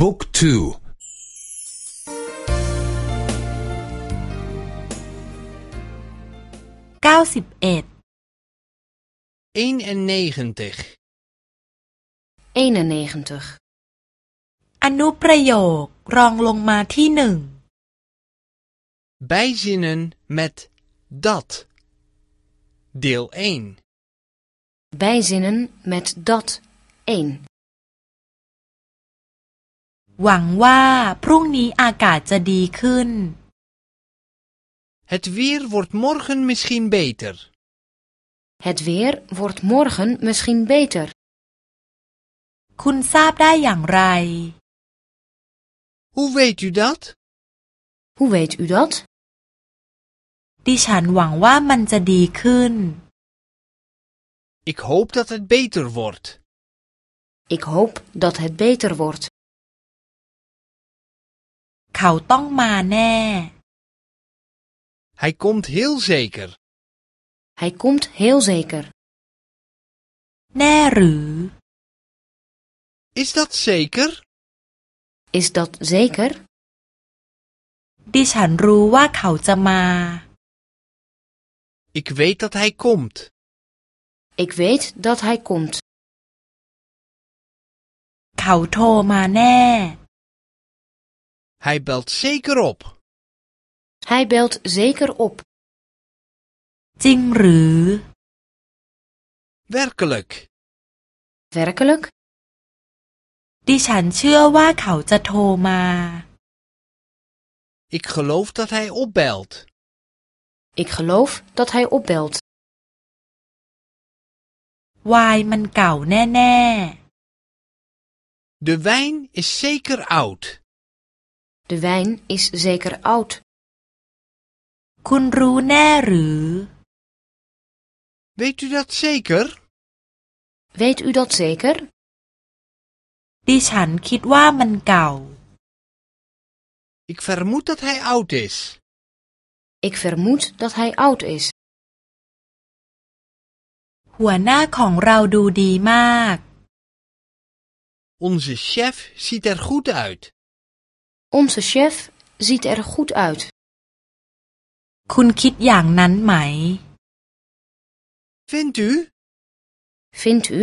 บุ๊กทูเก้าสิบเอ็ด eenennegentig, 91. อนุประโยครองลงมาที่หนึ่ง bijzinnen met dat. Deel 1. Bijzinnen met dat 1. หวังว่าพรุ่งนี้อากาศจะดีขึ้น Het weer wordt morgen misschien beter. Het weer wordt morgen misschien beter. คุณทราบได้อย่างไร Hoe weet u dat? Hoe weet u dat? ดิฉันหวังว่ามันจะดีขึ้น Ik hoop dat het beter wordt. Ik hoop dat het beter wordt. เขาต้องมาแน่ Hij komt heel zeker. Hij komt heel zeker. แน่หรือ Is dat zeker? Is dat zeker? ดิฉันรู้ว่าเขาจะมา Ik weet dat hij komt. Ik weet dat hij komt. เขาโทรมาแน่ Hij belt zeker op. Hij belt zeker op. จริงหรือ Werkelijk. Werkelijk? ดิฉันเชื่อว่าเขาจะโทรมา Ik geloof dat hij opbelt. Ik geloof dat hij opbelt. วายมันเก่าแน่ De wijn is zeker oud. De wijn is zeker oud. ๆ คุณรู้แน่หรือ Weet u dat zeker? Weet u dat zeker? ดิฉันคิดว่ามันเก่า Ik vermoed dat hij oud is. Ik vermoed dat hij oud is. หัวหน้าของเราดูดีมาก Onze chef ziet er goed uit. Onze chef ziet er goed uit. คุณคิดอย่างนั้นไหม Vindt u? Vindt u?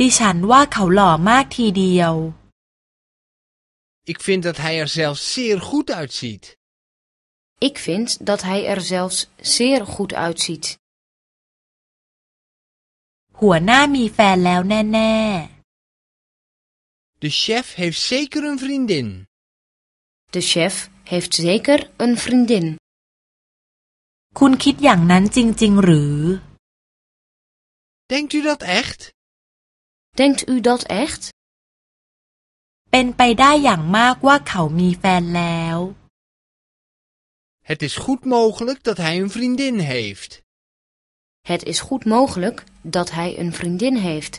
ดิฉันว่าเขาหล่อมากทีเดียว Ik vind dat hij er zelfs zeer goed uitziet. Ik vind dat hij er zelfs zeer goed uitziet. หัวหน้ามีแฟนแล้วแน่ De chef heeft zeker een vriendin. De chef heeft zeker een vriendin. ๆ คุณคิดอย่างนั้นจริง ๆ หรือ Denkt u dat echt? Denkt u dat echt? เป็นไปได้อย่างมากว่าเขามีแฟนแล้ว Het is goed mogelijk dat hij een vriendin heeft. Het is goed mogelijk dat hij een vriendin heeft.